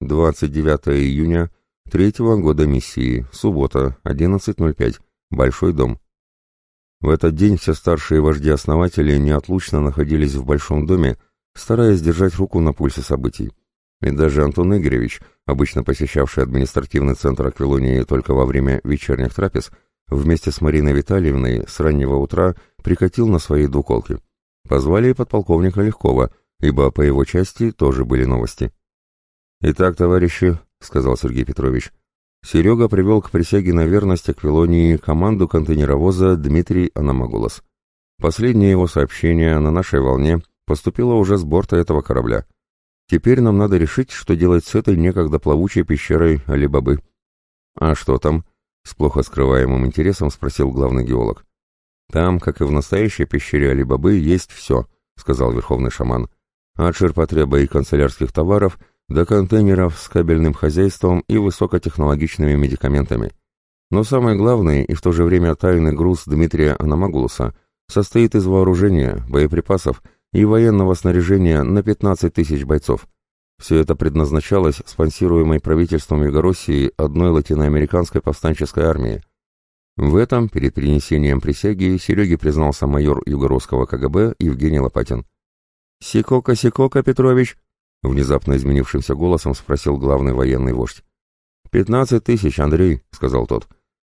29 июня третьего года миссии, суббота, 11.05, Большой дом. В этот день все старшие вожди-основатели неотлучно находились в Большом доме, стараясь держать руку на пульсе событий. И даже Антон Игоревич, обычно посещавший административный центр Аквилонии только во время вечерних трапез, вместе с Мариной Витальевной с раннего утра прикатил на своей двуколке. Позвали и подполковника Легкова, ибо по его части тоже были новости. «Итак, товарищи», — сказал Сергей Петрович, — Серега привел к присяге на верность Аквилонии команду контейнеровоза Дмитрий Анамагулос. Последнее его сообщение на нашей волне поступило уже с борта этого корабля. Теперь нам надо решить, что делать с этой некогда плавучей пещерой Алибабы. «А что там?» — с плохо скрываемым интересом спросил главный геолог. «Там, как и в настоящей пещере Алибабы, есть все», — сказал верховный шаман. «От ширпотреба и канцелярских товаров до контейнеров с кабельным хозяйством и высокотехнологичными медикаментами. Но самый главный и в то же время тайный груз Дмитрия Аномагулуса состоит из вооружения, боеприпасов и военного снаряжения на 15 тысяч бойцов. Все это предназначалось спонсируемой правительством Югороссии одной латиноамериканской повстанческой армии. В этом, перед принесением присяги, Сереге признался майор югородского КГБ Евгений Лопатин. «Сикока, Сикока, Петрович!» — внезапно изменившимся голосом спросил главный военный вождь. «Пятнадцать тысяч, Андрей», — сказал тот.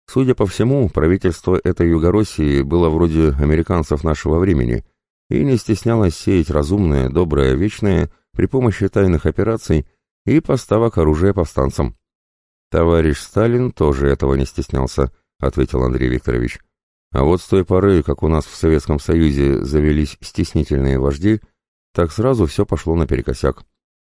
«Судя по всему, правительство этой Югороссии было вроде американцев нашего времени и не стеснялось сеять разумное, доброе, вечное при помощи тайных операций и поставок оружия повстанцам». «Товарищ Сталин тоже этого не стеснялся», — ответил Андрей Викторович. «А вот с той поры, как у нас в Советском Союзе завелись стеснительные вожди, так сразу все пошло наперекосяк.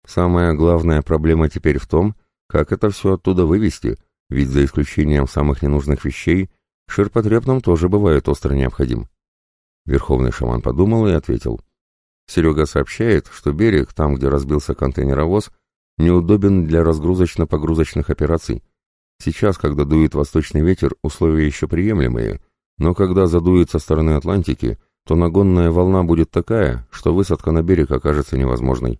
Самая главная проблема теперь в том, как это все оттуда вывести, ведь за исключением самых ненужных вещей, ширпотреб нам тоже бывает остро необходим. Верховный шаман подумал и ответил. Серега сообщает, что берег, там, где разбился контейнеровоз, неудобен для разгрузочно-погрузочных операций. Сейчас, когда дует восточный ветер, условия еще приемлемые, но когда задует со стороны Атлантики, то нагонная волна будет такая, что высадка на берег окажется невозможной.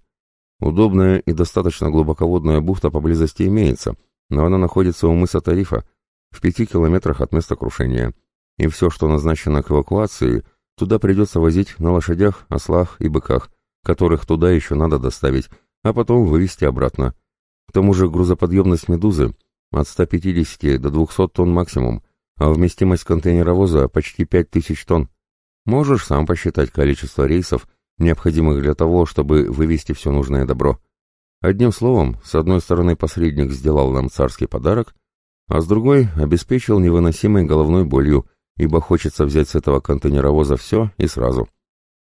Удобная и достаточно глубоководная бухта поблизости имеется, но она находится у мыса Тарифа, в пяти километрах от места крушения. И все, что назначено к эвакуации, туда придется возить на лошадях, ослах и быках, которых туда еще надо доставить, а потом вывезти обратно. К тому же грузоподъемность «Медузы» от 150 до 200 тонн максимум, а вместимость контейнеровоза почти 5000 тонн. Можешь сам посчитать количество рейсов, необходимых для того, чтобы вывести все нужное добро. Одним словом, с одной стороны посредник сделал нам царский подарок, а с другой обеспечил невыносимой головной болью, ибо хочется взять с этого контейнеровоза все и сразу.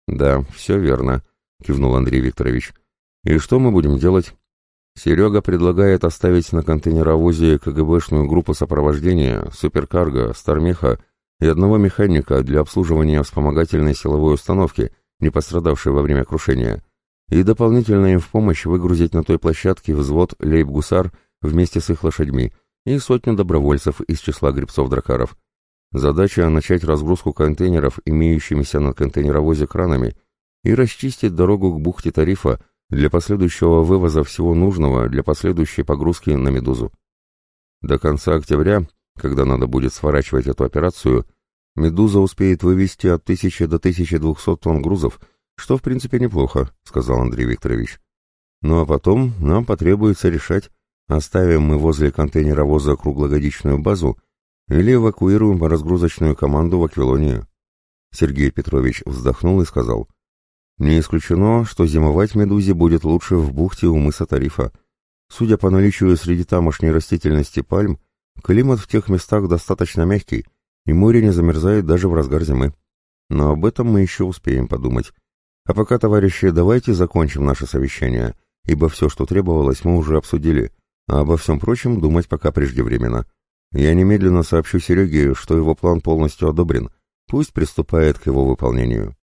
«Да, все верно», — кивнул Андрей Викторович. «И что мы будем делать?» Серега предлагает оставить на контейнеровозе КГБшную группу сопровождения, суперкарго, стармеха и одного механика для обслуживания вспомогательной силовой установки — не пострадавший во время крушения, и дополнительно им в помощь выгрузить на той площадке взвод лейб-гусар вместе с их лошадьми и сотню добровольцев из числа грибцов-дракаров. Задача — начать разгрузку контейнеров, имеющимися на контейнеровозе кранами, и расчистить дорогу к бухте Тарифа для последующего вывоза всего нужного для последующей погрузки на «Медузу». До конца октября, когда надо будет сворачивать эту операцию, «Медуза» успеет вывести от 1000 до 1200 тонн грузов, что в принципе неплохо, сказал Андрей Викторович. Ну а потом нам потребуется решать, оставим мы возле контейнеровоза круглогодичную базу или эвакуируем разгрузочную команду в Аквилонию. Сергей Петрович вздохнул и сказал, «Не исключено, что зимовать «Медузе» будет лучше в бухте у мыса Тарифа. Судя по наличию среди тамошней растительности пальм, климат в тех местах достаточно мягкий, и море не замерзает даже в разгар зимы. Но об этом мы еще успеем подумать. А пока, товарищи, давайте закончим наше совещание, ибо все, что требовалось, мы уже обсудили, а обо всем прочем думать пока преждевременно. Я немедленно сообщу Сереге, что его план полностью одобрен, пусть приступает к его выполнению.